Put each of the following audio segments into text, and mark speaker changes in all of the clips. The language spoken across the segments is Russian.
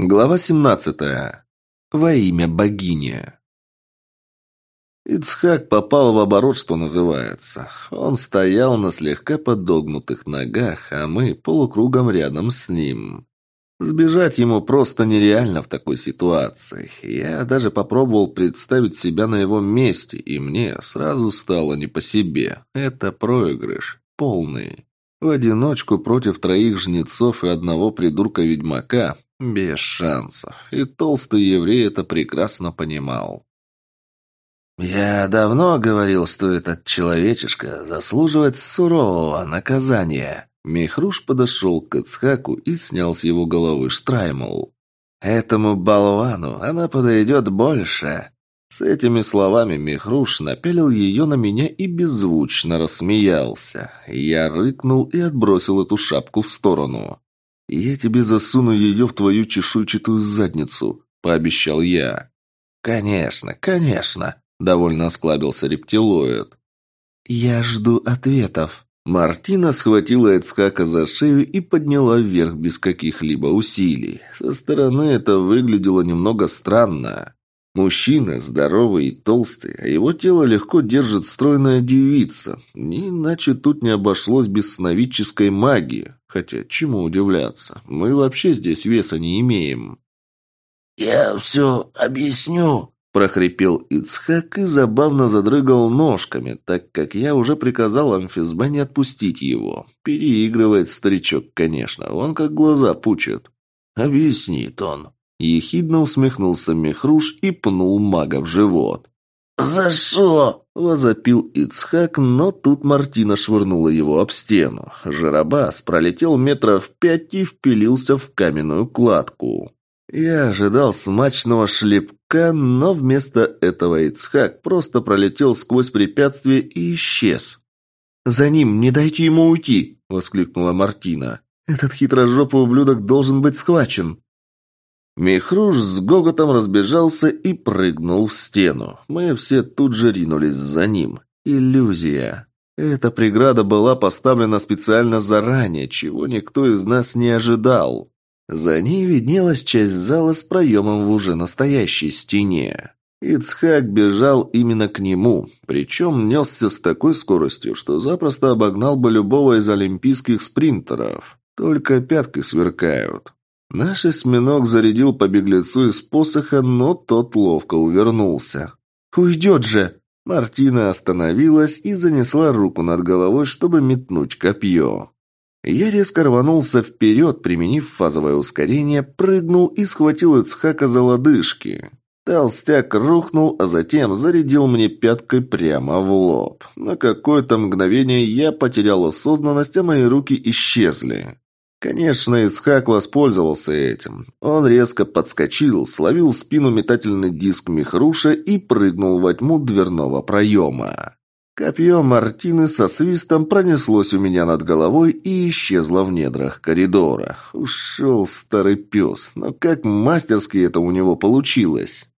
Speaker 1: Глава 17. Во имя богини. Ицхак попал в оборот, что называется. Он стоял на слегка подогнутых ногах, а мы полукругом рядом с ним. Сбежать ему просто нереально в такой ситуации. Я даже попробовал представить себя на его месте, и мне сразу стало не по себе. Это проигрыш. Полный. В одиночку против троих жнецов и одного придурка-ведьмака без шансов. И толстый еврей это прекрасно понимал. «Я давно говорил, что этот человечишка заслуживает сурового наказания». Михруш подошел к Ицхаку и снял с его головы штраймл. «Этому болвану она подойдет больше». С этими словами Михруш напялил ее на меня и беззвучно рассмеялся. Я рыкнул и отбросил эту шапку в сторону. «Я тебе засуну ее в твою чешуйчатую задницу», — пообещал я. «Конечно, конечно», — довольно осклабился рептилоид. «Я жду ответов». Мартина схватила Эцхака за шею и подняла вверх без каких-либо усилий. Со стороны это выглядело немного странно. Мужчина здоровый и толстый, а его тело легко держит стройная девица. Иначе тут не обошлось без сновидческой магии. Хотя, чему удивляться? Мы вообще здесь веса не имеем.
Speaker 2: «Я все объясню», – прохрипел
Speaker 1: Ицхак и забавно задрыгал ножками, так как я уже приказал амфизбе не отпустить его. Переигрывает старичок, конечно, он как глаза пучит. «Объяснит он», Ехидно усмехнулся Мехруш и пнул мага в живот.
Speaker 2: «За что?»
Speaker 1: – возопил Ицхак, но тут Мартина швырнула его об стену. Жарабас пролетел метров пять и впилился в каменную кладку. Я ожидал смачного шлепка, но вместо этого Ицхак просто пролетел сквозь препятствие и исчез. «За ним, не дайте ему уйти!» – воскликнула Мартина. «Этот хитрожопый ублюдок должен быть схвачен!» Михруш с гоготом разбежался и прыгнул в стену. Мы все тут же ринулись за ним. Иллюзия. Эта преграда была поставлена специально заранее, чего никто из нас не ожидал. За ней виднелась часть зала с проемом в уже настоящей стене. Ицхак бежал именно к нему, причем несся с такой скоростью, что запросто обогнал бы любого из олимпийских спринтеров. Только пятки сверкают. Наш осьминог зарядил по беглецу из посоха, но тот ловко увернулся. «Уйдет же!» Мартина остановилась и занесла руку над головой, чтобы метнуть копье. Я резко рванулся вперед, применив фазовое ускорение, прыгнул и схватил Ицхака за лодыжки. Толстяк рухнул, а затем зарядил мне пяткой прямо в лоб. На какое-то мгновение я потерял осознанность, а мои руки исчезли. Конечно, Исхак воспользовался этим. Он резко подскочил, словил в спину метательный диск Михруша и прыгнул во тьму дверного проема. Копье Мартины со свистом пронеслось у меня над головой и исчезло в недрах коридора. Ушел старый пес, но как мастерски это у него получилось.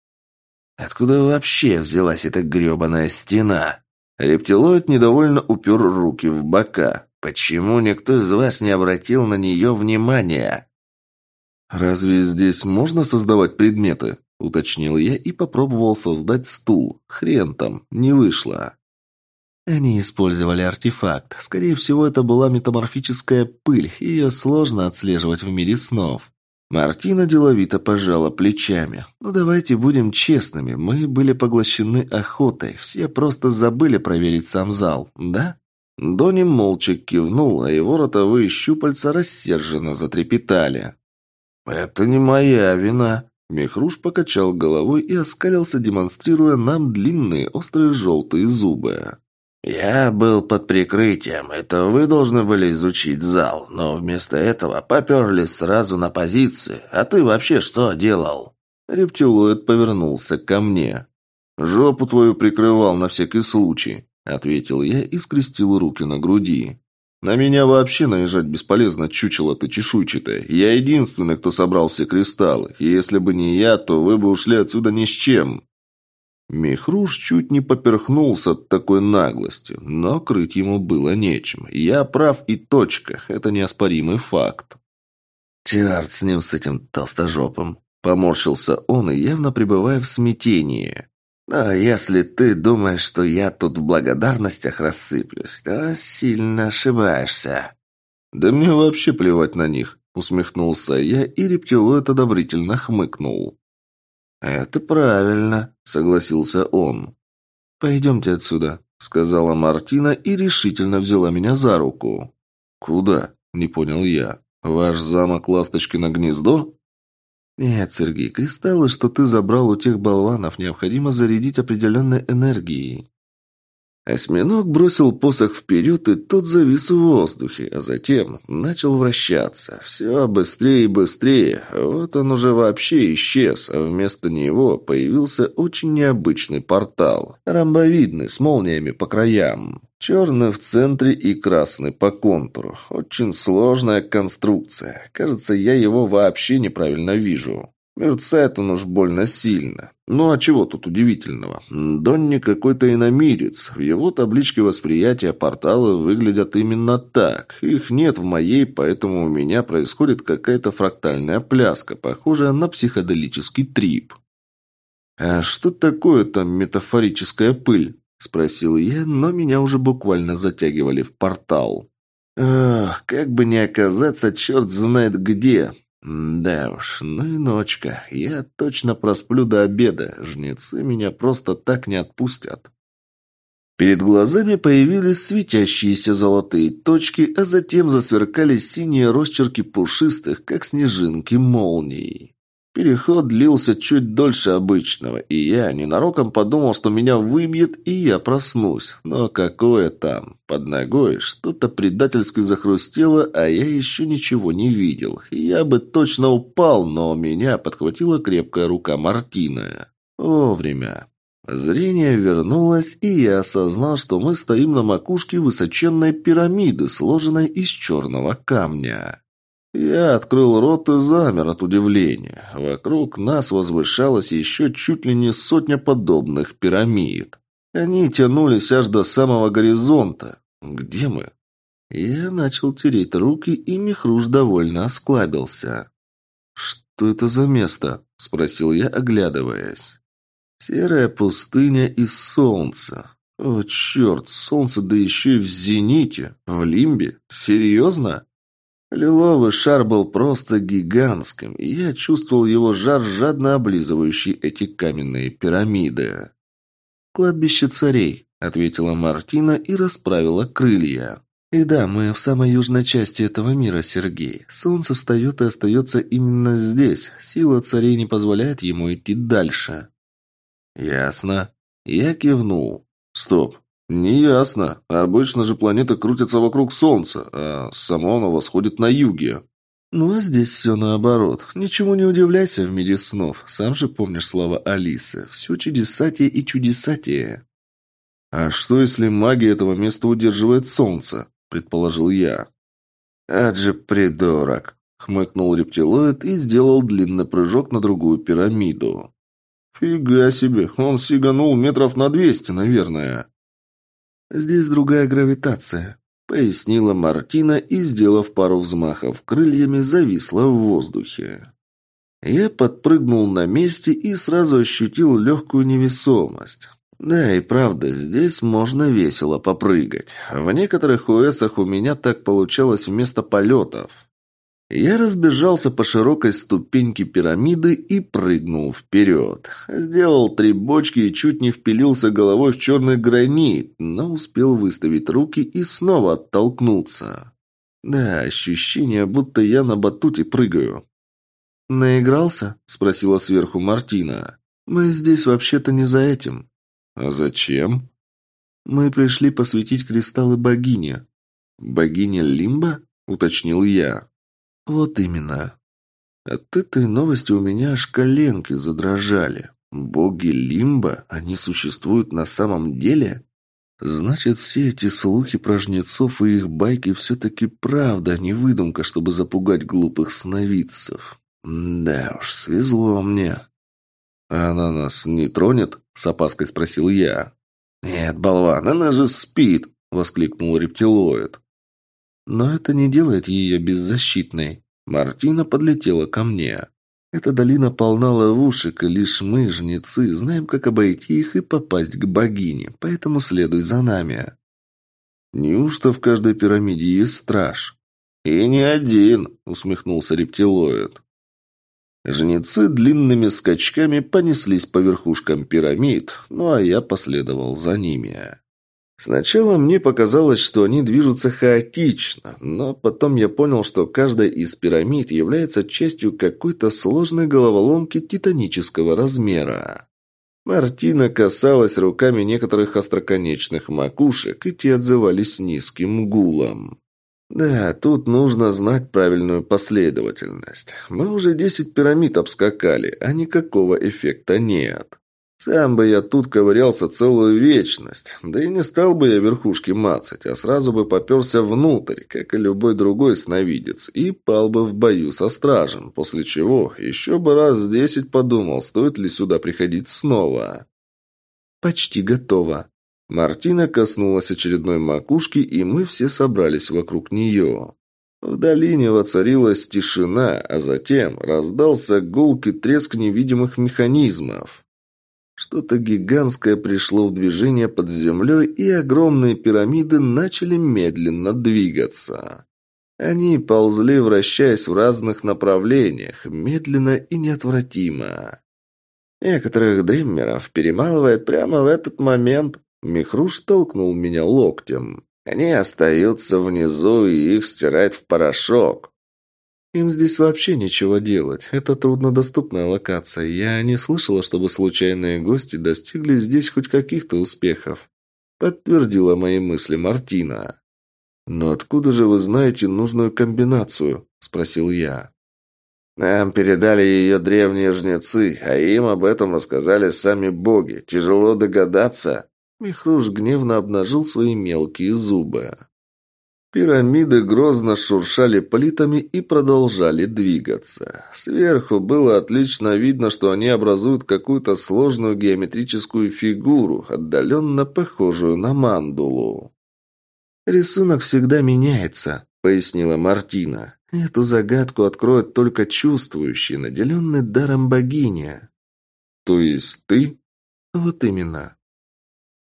Speaker 1: Откуда вообще взялась эта гребаная стена? Рептилоид недовольно упер руки в бока. Почему никто из вас не обратил на нее внимания?» «Разве здесь можно создавать предметы?» – уточнил я и попробовал создать стул. Хрен там, не вышло. Они использовали артефакт. Скорее всего, это была метаморфическая пыль, ее сложно отслеживать в мире снов. Мартина деловито пожала плечами. «Ну давайте будем честными, мы были поглощены охотой, все просто забыли проверить сам зал, да?» Дони молча кивнул, а его ротовые щупальца рассерженно затрепетали. «Это не моя вина», Мехруш покачал головой и оскалился, демонстрируя нам длинные острые желтые зубы. «Я был под прикрытием. Это вы должны были изучить зал, но вместо этого поперли сразу на позиции. А ты вообще что делал?» Рептилоид повернулся ко мне. «Жопу твою прикрывал на всякий случай», ответил я и скрестил руки на груди. «На меня вообще наезжать бесполезно, чучело ты чешуйчатое. Я единственный, кто собрал все кристаллы, и если бы не я, то вы бы ушли отсюда ни с чем». Михруш чуть не поперхнулся от такой наглости, но крыть ему было нечем. Я прав и точка, это неоспоримый факт. «Черт с ним, с этим толстожопом!» Поморщился он, явно пребывая в смятении. «Но если ты думаешь, что я тут в благодарностях рассыплюсь, то сильно ошибаешься». «Да мне вообще плевать на них», — усмехнулся я, и рептилоид одобрительно хмыкнул. «Это правильно», — согласился он. «Пойдемте отсюда», — сказала Мартина и решительно взяла меня за руку. «Куда?» — не понял я. «Ваш замок Ласточкино гнездо?» «Нет, Сергей, кристаллы, что ты забрал у тех болванов, необходимо зарядить определенной энергией. Осьминог бросил посох вперед, и тот завис в воздухе, а затем начал вращаться. Все быстрее и быстрее. Вот он уже вообще исчез, а вместо него появился очень необычный портал. Ромбовидный, с молниями по краям. Черный в центре и красный по контуру. Очень сложная конструкция. Кажется, я его вообще неправильно вижу. Мерцает он уж больно сильно. Ну а чего тут удивительного? Донни какой-то иномирец. В его табличке восприятия порталы выглядят именно так. Их нет в моей, поэтому у меня происходит какая-то фрактальная пляска, похожая на психоделический трип. «А что такое там метафорическая пыль?» – спросил я, но меня уже буквально затягивали в портал. «Ах, как бы не оказаться черт знает где!» «Да уж, ну и ночка. Я точно просплю до обеда. Жнецы меня просто так не отпустят». Перед глазами появились светящиеся золотые точки, а затем засверкали синие росчерки пушистых, как снежинки молний. Переход длился чуть дольше обычного, и я ненароком подумал, что меня выбьет, и я проснусь. Но какое там? Под ногой что-то предательски захрустело, а я еще ничего не видел. Я бы точно упал, но меня подхватила крепкая рука Мартина. Вовремя. Зрение вернулось, и я осознал, что мы стоим на макушке высоченной пирамиды, сложенной из черного камня. Я открыл рот и замер от удивления. Вокруг нас возвышалась еще чуть ли не сотня подобных пирамид. Они тянулись аж до самого горизонта. Где мы? Я начал тереть руки, и Михруш довольно осклабился. «Что это за место?» – спросил я, оглядываясь. «Серая пустыня и солнце. О, черт, солнце да еще и в зените, в лимбе. Серьезно?» Лиловый шар был просто гигантским, и я чувствовал его жар, жадно облизывающий эти каменные пирамиды. «Кладбище царей», — ответила Мартина и расправила крылья. «И да, мы в самой южной части этого мира, Сергей. Солнце встает и остается именно здесь. Сила царей не позволяет ему идти дальше». «Ясно». Я кивнул. «Стоп. «Неясно. Обычно же планета крутится вокруг Солнца, а само оно восходит на юге». «Ну, а здесь все наоборот. Ничего не удивляйся в мире снов. Сам же помнишь слова Алисы. Все чудесатие и чудесатие». «А что, если магия этого места удерживает Солнце?» – предположил я. «Аджи придурок», – хмыкнул рептилоид и сделал длинный прыжок на другую пирамиду. «Фига себе, он сиганул метров на двести, наверное». «Здесь другая гравитация», — пояснила Мартина и, сделав пару взмахов крыльями, зависла в воздухе. Я подпрыгнул на месте и сразу ощутил легкую невесомость. Да, и правда, здесь можно весело попрыгать. В некоторых УСах у меня так получалось вместо полетов. Я разбежался по широкой ступеньке пирамиды и прыгнул вперед. Сделал три бочки и чуть не впилился головой в черный гранит, но успел выставить руки и снова оттолкнуться. Да, ощущение, будто я на батуте прыгаю. «Наигрался?» – спросила сверху Мартина. «Мы здесь вообще-то не за этим». «А зачем?» «Мы пришли посвятить кристаллы богине». «Богиня Лимба?» – уточнил я. «Вот именно. От этой новости у меня аж коленки задрожали. Боги Лимба, они существуют на самом деле?» Значит, все эти слухи про жнецов и их байки все-таки правда, а не выдумка, чтобы запугать глупых сновидцев. Да уж, свезло мне. «А она нас не тронет?» – с опаской спросил я. «Нет, болван, она же спит!» – воскликнул рептилоид. Но это не делает ее беззащитной. Мартина подлетела ко мне. Эта долина полна ловушек, и лишь мы, жнецы, знаем, как обойти их и попасть к богине, поэтому следуй за нами. Неужто в каждой пирамиде есть страж? И не один, усмехнулся рептилоид. Жнецы длинными скачками понеслись по верхушкам пирамид, ну а я последовал за ними. Сначала мне показалось, что они движутся хаотично, но потом я понял, что каждая из пирамид является частью какой-то сложной головоломки титанического размера. Мартина касалась руками некоторых остроконечных макушек, и те отзывались низким гулом. Да, тут нужно знать правильную последовательность. Мы уже десять пирамид обскакали, а никакого эффекта нет. Сам бы я тут ковырялся целую вечность, да и не стал бы я верхушки мацать, а сразу бы поперся внутрь, как и любой другой сновидец, и пал бы в бою со стражем, после чего еще бы раз десять подумал, стоит ли сюда приходить снова. «Почти готово», Мартина коснулась очередной макушки, и мы все собрались вокруг нее. В долине воцарилась тишина, а затем раздался гулкий треск невидимых механизмов. Что-то гигантское пришло в движение под землей, и огромные пирамиды начали медленно двигаться. Они ползли, вращаясь в разных направлениях, медленно и неотвратимо. Некоторых дриммеров перемалывает прямо в этот момент, Михруш толкнул меня локтем. Они остаются внизу, и их стирает в порошок. Им здесь вообще ничего делать. Это труднодоступная локация. Я не слышала, чтобы случайные гости достигли здесь хоть каких-то успехов. Подтвердила мои мысли Мартина. «Но откуда же вы знаете нужную комбинацию?» – спросил я. «Нам передали ее древние жнецы, а им об этом рассказали сами боги. Тяжело догадаться». Михруш гневно обнажил свои мелкие зубы. Пирамиды грозно шуршали плитами и продолжали двигаться. Сверху было отлично видно, что они образуют какую-то сложную геометрическую фигуру, отдаленно похожую на мандулу. «Рисунок всегда меняется», — пояснила Мартина. «Эту загадку откроет только чувствующий, наделенный даром богиня». «То есть ты?» «Вот именно.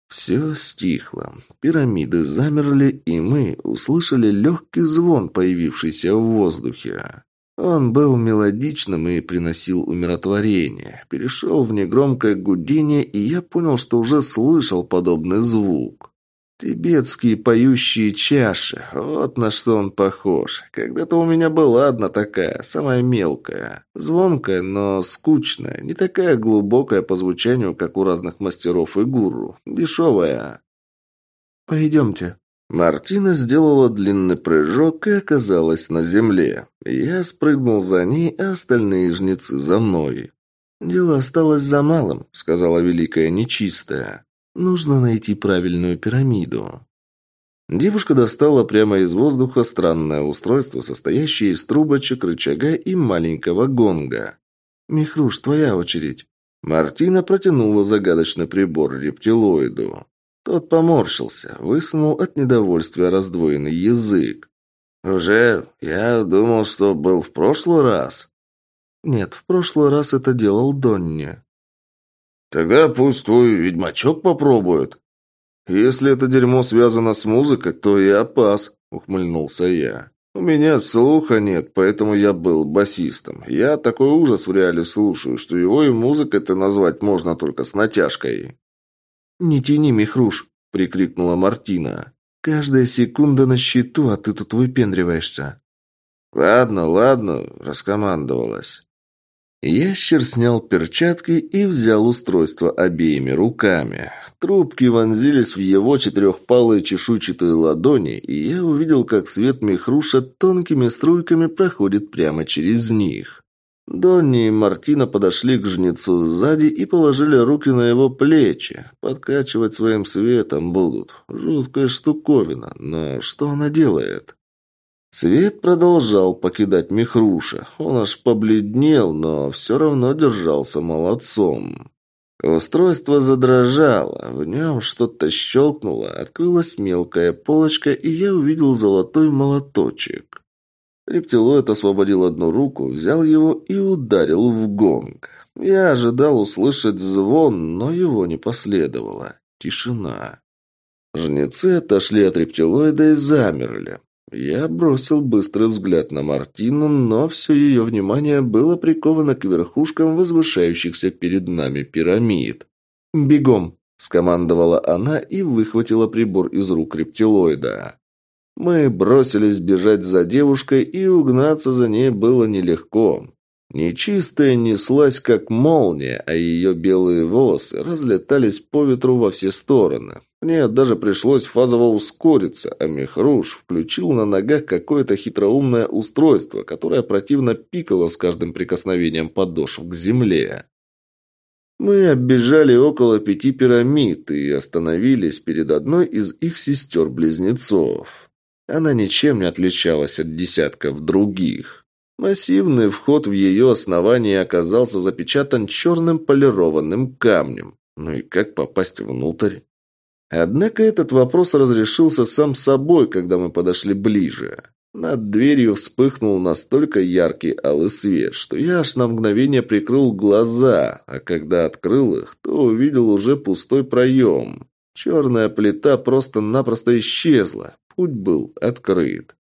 Speaker 1: Все стихло. Пирамиды замерли, и мы услышали легкий звон, появившийся в воздухе. Он был мелодичным и приносил умиротворение. Перешел в негромкое гудение, и я понял, что уже слышал подобный звук. Тибетские поющие чаши. Вот на что он похож. Когда-то у меня была одна такая, самая мелкая. Звонкая, но скучная. Не такая глубокая по звучанию, как у разных мастеров и гуру. Дешевая. «Пойдемте». Мартина сделала длинный прыжок и оказалась на земле. Я спрыгнул за ней, а остальные жнецы за мной. «Дело осталось за малым», — сказала Великая Нечистая. Нужно найти правильную пирамиду. Девушка достала прямо из воздуха странное устройство, состоящее из трубочек, рычага и маленького гонга. «Михруш, твоя очередь». Мартина протянула загадочный прибор рептилоиду. Тот поморщился, высунул от недовольствия раздвоенный язык. «Уже? Я думал, что был в прошлый раз». «Нет, в прошлый раз это делал Донни». Тогда пусть твой ведьмачок попробует. Если это дерьмо связано с музыкой, то я пас, ухмыльнулся я. У меня слуха нет, поэтому я был басистом. Я такой ужас в реале слушаю, что его и музыкой-то назвать можно только с натяжкой. «Не тяни, Михруш!» – прикрикнула Мартина. «Каждая секунда на счету, а ты тут выпендриваешься». «Ладно, ладно», – раскомандовалась. Ящер снял перчатки и взял устройство обеими руками. Трубки вонзились в его четырехпалые чешуйчатые ладони, и я увидел, как свет мехруша тонкими струйками проходит прямо через них. Донни и Мартина подошли к жнецу сзади и положили руки на его плечи. Подкачивать своим светом будут. Жуткая штуковина, но что она делает? Свет продолжал покидать Михруша. Он аж побледнел, но все равно держался молодцом. Устройство задрожало, в нем что-то щелкнуло, открылась мелкая полочка, и я увидел золотой молоточек. Рептилоид освободил одну руку, взял его и ударил в гонг. Я ожидал услышать звон, но его не последовало. Тишина. Жнецы отошли от рептилоида и замерли. Я бросил быстрый взгляд на Мартину, но все ее внимание было приковано к верхушкам возвышающихся перед нами пирамид. «Бегом!» – скомандовала она и выхватила прибор из рук рептилоида. Мы бросились бежать за девушкой, и угнаться за ней было нелегко. Нечистая неслась, как молния, а ее белые волосы разлетались по ветру во все стороны. Мне даже пришлось фазово ускориться, а Мехруш включил на ногах какое-то хитроумное устройство, которое противно пикало с каждым прикосновением подошв к земле. Мы оббежали около пяти пирамид и остановились перед одной из их сестер-близнецов. Она ничем не отличалась от десятков других. Массивный вход в ее основание оказался запечатан черным полированным камнем. Ну и как попасть внутрь? Однако этот вопрос разрешился сам собой, когда мы подошли ближе. Над дверью вспыхнул настолько яркий алый свет, что я аж на мгновение прикрыл глаза, а когда открыл их, то увидел уже пустой проем. Черная плита просто-напросто исчезла. Путь был открыт.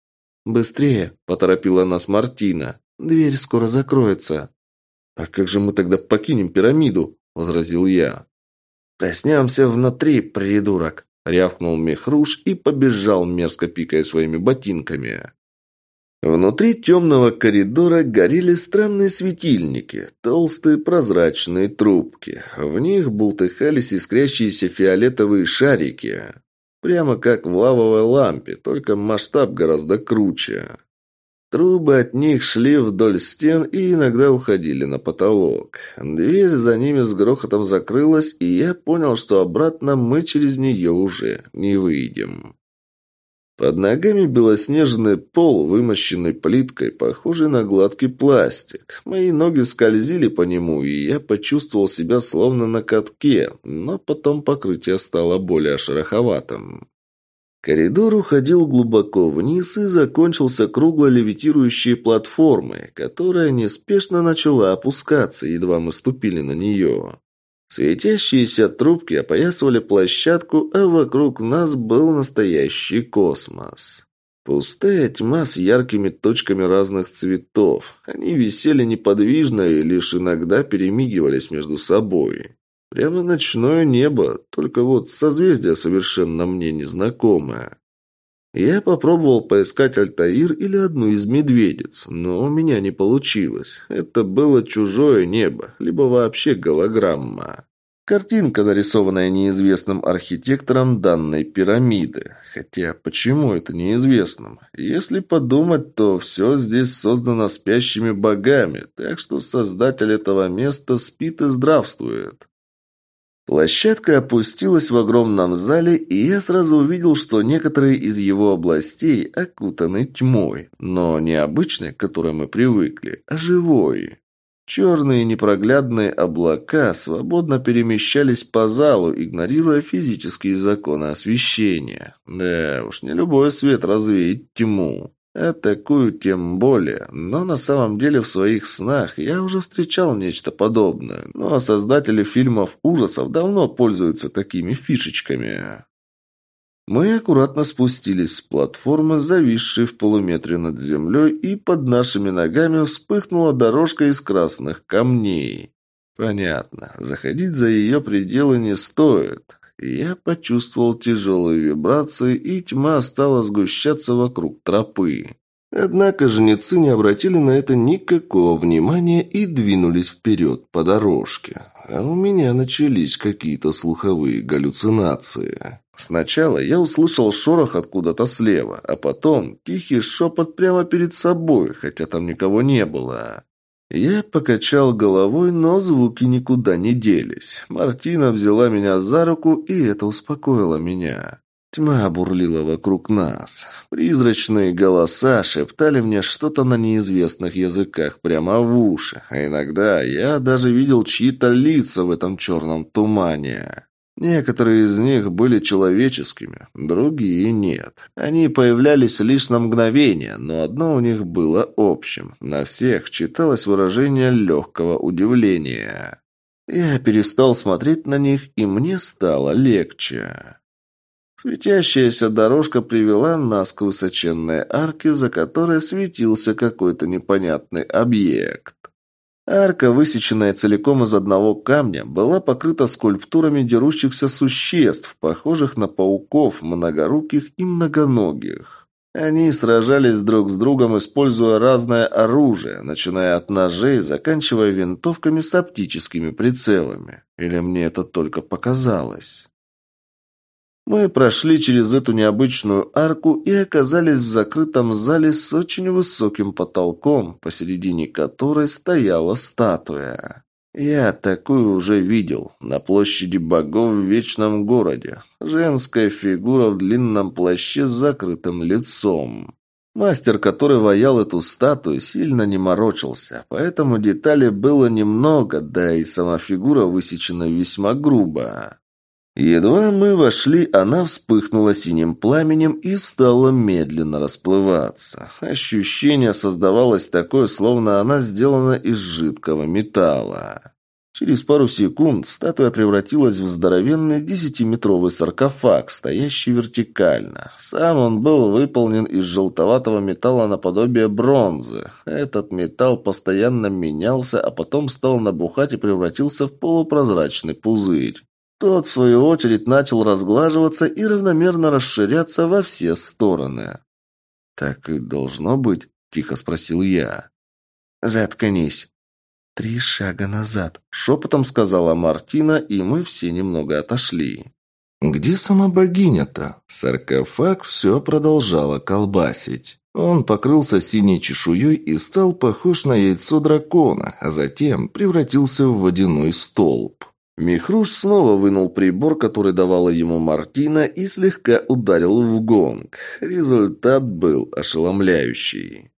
Speaker 1: «Быстрее!» – поторопила нас Мартина. «Дверь скоро закроется». «А как же мы тогда покинем пирамиду?» – возразил я. «Проснемся внутри, придурок!» – рявкнул Мехруш и побежал, мерзко пикая своими ботинками. Внутри темного коридора горели странные светильники, толстые прозрачные трубки. В них бултыхались искрящиеся фиолетовые шарики. Прямо как в лавовой лампе, только масштаб гораздо круче. Трубы от них шли вдоль стен и иногда уходили на потолок. Дверь за ними с грохотом закрылась, и я понял, что обратно мы через нее уже не выйдем. Под ногами белоснежный пол, вымощенный плиткой, похожий на гладкий пластик. Мои ноги скользили по нему, и я почувствовал себя словно на катке, но потом покрытие стало более шероховатым. Коридор уходил глубоко вниз и закончился кругло левитирующей платформой, которая неспешно начала опускаться, едва мы ступили на нее. Светящиеся трубки опоясывали площадку, а вокруг нас был настоящий космос. Пустая тьма с яркими точками разных цветов. Они висели неподвижно и лишь иногда перемигивались между собой. Прямо ночное небо, только вот созвездие совершенно мне незнакомое. Я попробовал поискать Альтаир или одну из медведиц, но у меня не получилось. Это было чужое небо, либо вообще голограмма. Картинка, нарисованная неизвестным архитектором данной пирамиды. Хотя, почему это неизвестным? Если подумать, то все здесь создано спящими богами, так что создатель этого места спит и здравствует. Площадка опустилась в огромном зале, и я сразу увидел, что некоторые из его областей окутаны тьмой, но не обычной, к которой мы привыкли, а живой. Черные непроглядные облака свободно перемещались по залу, игнорируя физические законы освещения. Да уж, не любой свет развеет тьму. А такую тем более. Но на самом деле в своих снах я уже встречал нечто подобное. А создатели фильмов ужасов давно пользуются такими фишечками. Мы аккуратно спустились с платформы, зависшей в полуметре над землей, и под нашими ногами вспыхнула дорожка из красных камней. Понятно, заходить за ее пределы не стоит. Я почувствовал тяжелые вибрации, и тьма стала сгущаться вокруг тропы. Однако жнецы не обратили на это никакого внимания и двинулись вперед по дорожке. А у меня начались какие-то слуховые галлюцинации. Сначала я услышал шорох откуда-то слева, а потом тихий шепот прямо перед собой, хотя там никого не было. Я покачал головой, но звуки никуда не делись. Мартина взяла меня за руку, и это успокоило меня. Тьма бурлила вокруг нас. Призрачные голоса шептали мне что-то на неизвестных языках прямо в уши, а иногда я даже видел чьи-то лица в этом черном тумане. Некоторые из них были человеческими, другие нет. Они появлялись лишь на мгновение, но одно у них было общим. На всех читалось выражение легкого удивления. Я перестал смотреть на них, и мне стало легче. Светящаяся дорожка привела нас к высоченной арке, за которой светился какой-то непонятный объект. Арка, высеченная целиком из одного камня, была покрыта скульптурами дерущихся существ, похожих на пауков, многоруких и многоногих. Они сражались друг с другом, используя разное оружие, начиная от ножей, заканчивая винтовками с оптическими прицелами. Или мне это только показалось? Мы прошли через эту необычную арку и оказались в закрытом зале с очень высоким потолком, посередине которой стояла статуя. Я такую уже видел на площади богов в Вечном городе. Женская фигура в длинном плаще с закрытым лицом. Мастер, который ваял эту статую, сильно не морочился, поэтому деталей было немного, да и сама фигура высечена весьма грубо. Едва мы вошли, она вспыхнула синим пламенем и стала медленно расплываться. Ощущение создавалось такое, словно она сделана из жидкого металла. Через пару секунд статуя превратилась в здоровенный десятиметровый саркофаг, стоящий вертикально. Сам он был выполнен из желтоватого металла наподобие бронзы. Этот металл постоянно менялся, а потом стал набухать и превратился в полупрозрачный пузырь. Тот, в свою очередь, начал разглаживаться и равномерно расширяться во все стороны. «Так и должно быть?» – тихо спросил я. «Заткнись». «Три шага назад», – шепотом сказала Мартина, и мы все немного отошли. «Где сама богиня-то?» Саркофаг все продолжала колбасить. Он покрылся синей чешуей и стал похож на яйцо дракона, а затем превратился в водяной столб. Михруш снова вынул прибор, который давала ему Мартина, и слегка ударил в гонг. Результат был ошеломляющий.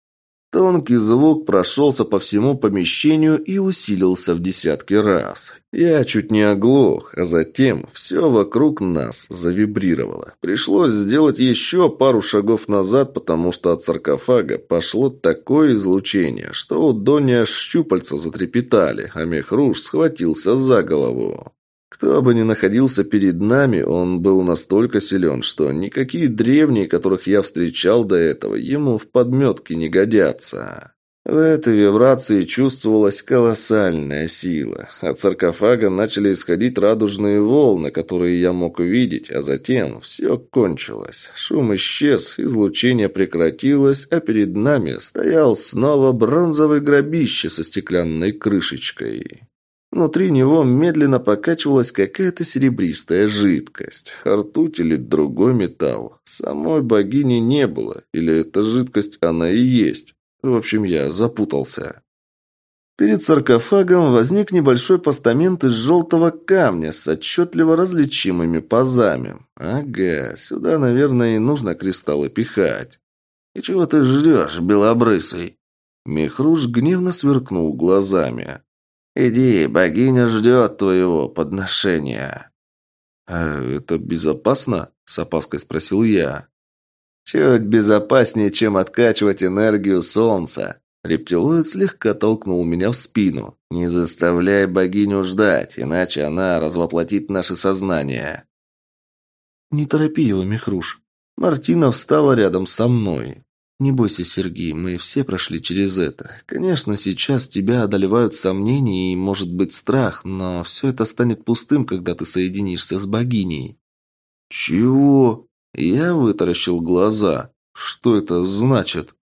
Speaker 1: Тонкий звук прошелся по всему помещению и усилился в десятки раз. Я чуть не оглох, а затем все вокруг нас завибрировало. Пришлось сделать еще пару шагов назад, потому что от саркофага пошло такое излучение, что у Дони щупальца затрепетали, а Мехруш схватился за голову. Кто бы ни находился перед нами, он был настолько силен, что никакие древние, которых я встречал до этого, ему в подметке не годятся. В этой вибрации чувствовалась колоссальная сила. От саркофага начали исходить радужные волны, которые я мог увидеть, а затем все кончилось. Шум исчез, излучение прекратилось, а перед нами стоял снова бронзовый гробище со стеклянной крышечкой. Внутри него медленно покачивалась какая-то серебристая жидкость. Ртуть или другой металл. Самой богини не было. Или эта жидкость она и есть. В общем, я запутался. Перед саркофагом возник небольшой постамент из желтого камня с отчетливо различимыми пазами. Ага, сюда, наверное, и нужно кристаллы пихать. «И чего ты ждешь, белобрысый?» Мехруш гневно сверкнул глазами. «Иди, богиня ждет твоего подношения». «А это безопасно?» – с опаской спросил я. «Чуть безопаснее, чем откачивать энергию солнца». Рептилоид слегка толкнул меня в спину. «Не заставляй богиню ждать, иначе она развоплотит наше сознание». «Не торопи его, Мехруш». Мартина встала рядом со мной. «Не бойся, Сергей, мы все прошли через это. Конечно, сейчас тебя одолевают сомнения и, может быть, страх, но все это станет пустым, когда ты соединишься с богиней». «Чего?» Я вытаращил глаза. «Что это значит?»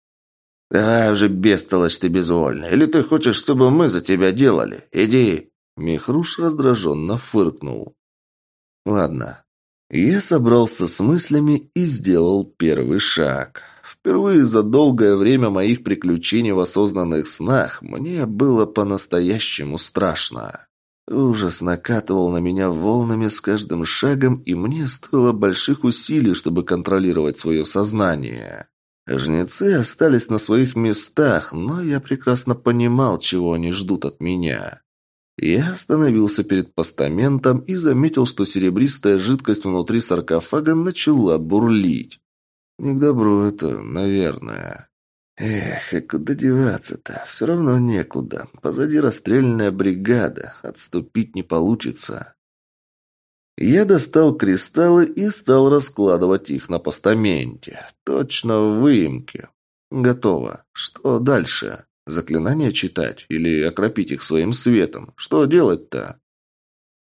Speaker 1: «Давай уже, бестолочь ты безвольная. Или ты хочешь, чтобы мы за тебя делали? Иди!» Михруш раздраженно фыркнул. «Ладно». Я собрался с мыслями и сделал первый шаг. Впервые за долгое время моих приключений в осознанных снах мне было по-настоящему страшно. Ужас накатывал на меня волнами с каждым шагом, и мне стоило больших усилий, чтобы контролировать свое сознание. Жнецы остались на своих местах, но я прекрасно понимал, чего они ждут от меня. Я остановился перед постаментом и заметил, что серебристая жидкость внутри саркофага начала бурлить. Не к добру это, наверное. Эх, и куда деваться-то? Все равно некуда. Позади расстрельная бригада. Отступить не получится. Я достал кристаллы и стал раскладывать их на постаменте. Точно в выемке. Готово. Что дальше? Заклинания читать или окропить их своим светом? Что делать-то?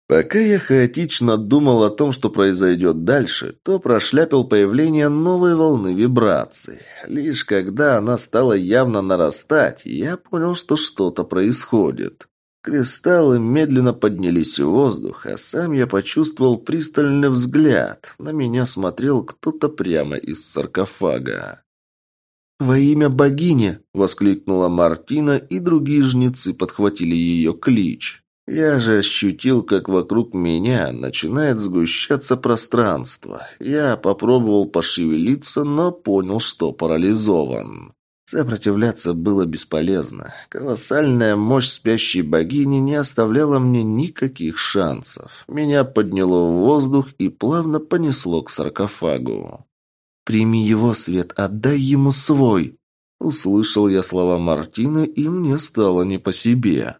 Speaker 1: Пока я хаотично думал о том, что произойдет дальше, то прошляпил появление новой волны вибраций. Лишь когда она стала явно нарастать, я понял, что что-то происходит. Кристаллы медленно поднялись в воздух, а сам я почувствовал пристальный взгляд. На меня смотрел кто-то прямо из саркофага. «Во имя богини!» – воскликнула Мартина, и другие жнецы подхватили ее клич. Я же ощутил, как вокруг меня начинает сгущаться пространство. Я попробовал пошевелиться, но понял, что парализован. Сопротивляться было бесполезно. Колоссальная мощь спящей богини не оставляла мне никаких шансов. Меня подняло в воздух и плавно понесло к саркофагу. «Прими его свет, отдай ему свой!» Услышал я слова Мартины, и мне стало не по себе.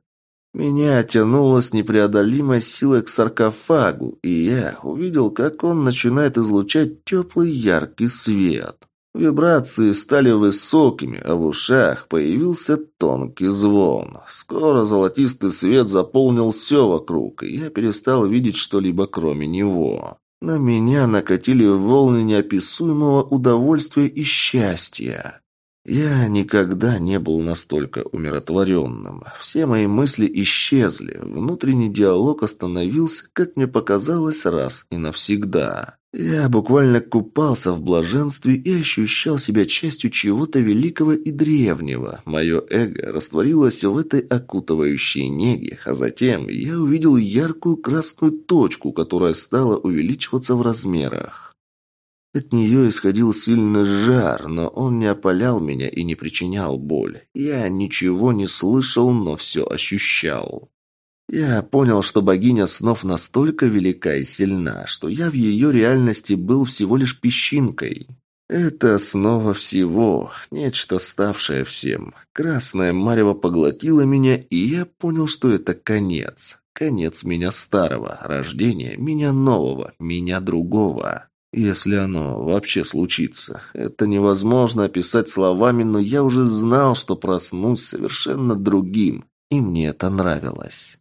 Speaker 1: Меня тянуло с непреодолимой силой к саркофагу, и я увидел, как он начинает излучать теплый яркий свет. Вибрации стали высокими, а в ушах появился тонкий звон. Скоро золотистый свет заполнил все вокруг, и я перестал видеть что-либо кроме него. На меня накатили волны неописуемого удовольствия и счастья. Я никогда не был настолько умиротворенным. Все мои мысли исчезли. Внутренний диалог остановился, как мне показалось, раз и навсегда. Я буквально купался в блаженстве и ощущал себя частью чего-то великого и древнего. Мое эго растворилось в этой окутывающей неге, а затем я увидел яркую красную точку, которая стала увеличиваться в размерах. От нее исходил сильный жар, но он не опалял меня и не причинял боль. Я ничего не слышал, но все ощущал. Я понял, что богиня снов настолько велика и сильна, что я в ее реальности был всего лишь песчинкой. Это основа всего, нечто ставшее всем. Красное марево поглотило меня, и я понял, что это конец. Конец меня старого, рождение меня нового, меня другого. Если оно вообще случится. Это невозможно описать словами, но я уже знал, что проснусь совершенно другим, и мне это нравилось.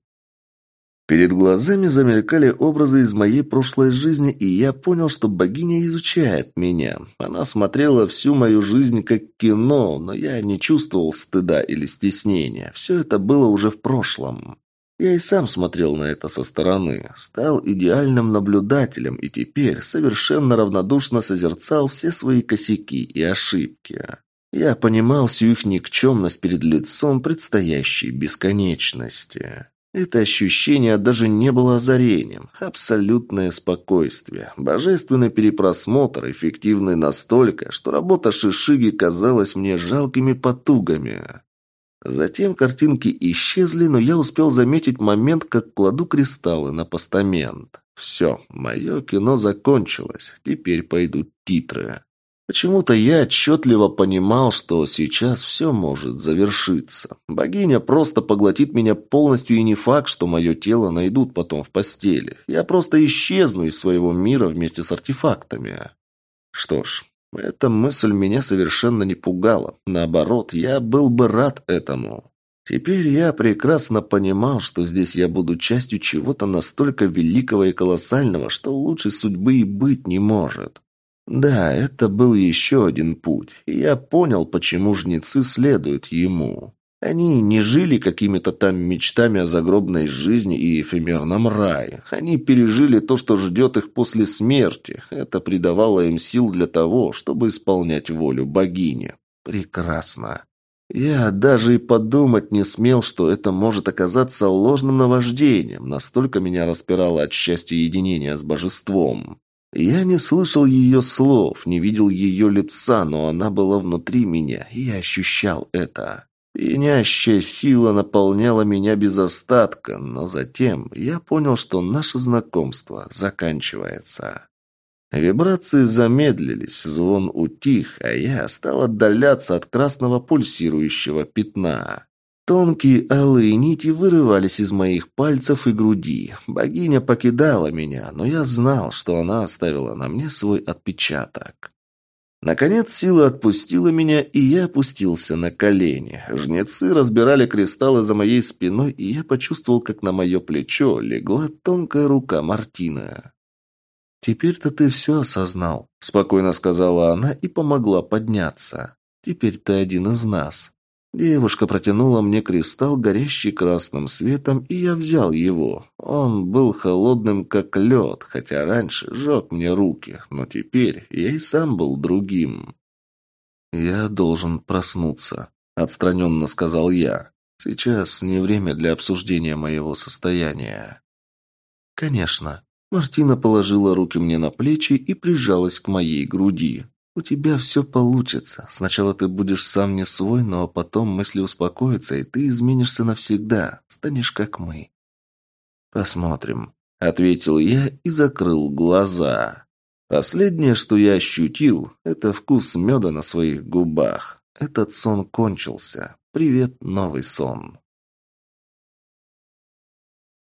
Speaker 1: Перед глазами замелькали образы из моей прошлой жизни, и я понял, что богиня изучает меня. Она смотрела всю мою жизнь как кино, но я не чувствовал стыда или стеснения. Все это было уже в прошлом. Я и сам смотрел на это со стороны, стал идеальным наблюдателем и теперь совершенно равнодушно созерцал все свои косяки и ошибки. Я понимал всю их никчемность перед лицом предстоящей бесконечности. Это ощущение даже не было озарением. Абсолютное спокойствие. Божественный перепросмотр, эффективный настолько, что работа Шишиги казалась мне жалкими потугами. Затем картинки исчезли, но я успел заметить момент, как кладу кристаллы на постамент. Все, мое кино закончилось. Теперь пойдут титры. Почему-то я отчетливо понимал, что сейчас все может завершиться. Богиня просто поглотит меня полностью, и не факт, что мое тело найдут потом в постели. Я просто исчезну из своего мира вместе с артефактами. Что ж, эта мысль меня совершенно не пугала. Наоборот, я был бы рад этому. Теперь я прекрасно понимал, что здесь я буду частью чего-то настолько великого и колоссального, что лучшей судьбы и быть не может. Да, это был еще один путь, и я понял, почему жнецы следуют ему. Они не жили какими-то там мечтами о загробной жизни и эфемерном рае. Они пережили то, что ждет их после смерти. Это придавало им сил для того, чтобы исполнять волю богини. Прекрасно. Я даже и подумать не смел, что это может оказаться ложным наваждением. Настолько меня распирало от счастья единения с божеством. Я не слышал ее слов, не видел ее лица, но она была внутри меня, и я ощущал это. Пьянящая сила наполняла меня без остатка, но затем я понял, что наше знакомство заканчивается. Вибрации замедлились, звон утих, а я стал отдаляться от красного пульсирующего пятна. Тонкие алые нити вырывались из моих пальцев и груди. Богиня покидала меня, но я знал, что она оставила на мне свой отпечаток. Наконец сила отпустила меня, и я опустился на колени. Жнецы разбирали кристаллы за моей спиной, и я почувствовал, как на мое плечо легла тонкая рука Мартина. «Теперь-то ты все осознал», — спокойно сказала она и помогла подняться. «Теперь ты один из нас». Девушка протянула мне кристалл, горящий красным светом, и я взял его. Он был холодным, как лед, хотя раньше жег мне руки, но теперь я и сам был другим. «Я должен проснуться», — отстраненно сказал я. «Сейчас не время для обсуждения моего состояния». «Конечно». Мартина положила руки мне на плечи и прижалась к моей груди. «У тебя все получится. Сначала ты будешь сам не свой, но потом мысли успокоятся, и ты изменишься навсегда. Станешь как мы». «Посмотрим», — ответил я и закрыл глаза. Последнее, что я ощутил, это вкус меда на своих губах. Этот сон кончился. Привет, новый сон.